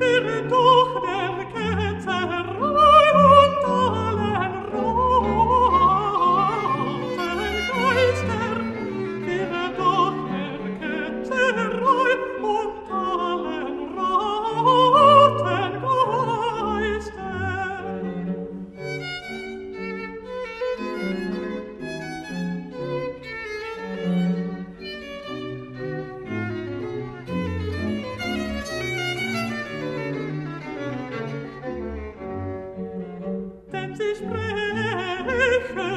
Et retourne ich spreche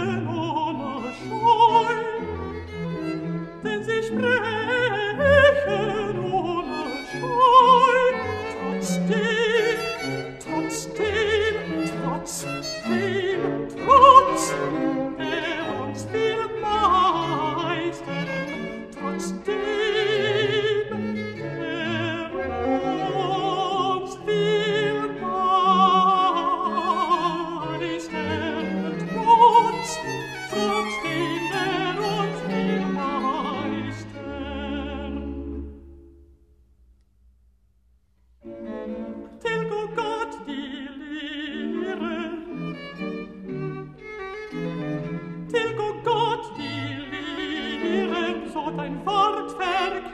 tilgo Gott die Lieren, so dein Wort verkehren.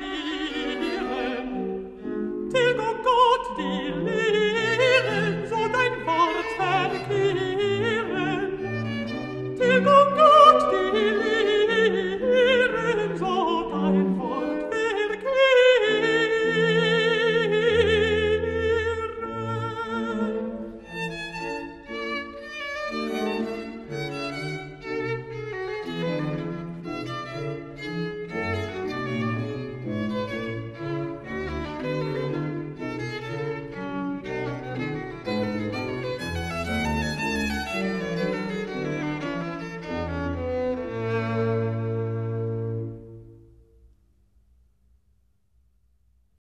Tilgo Gott die Lieren, so dein Wort verkehren. Tilgo Gott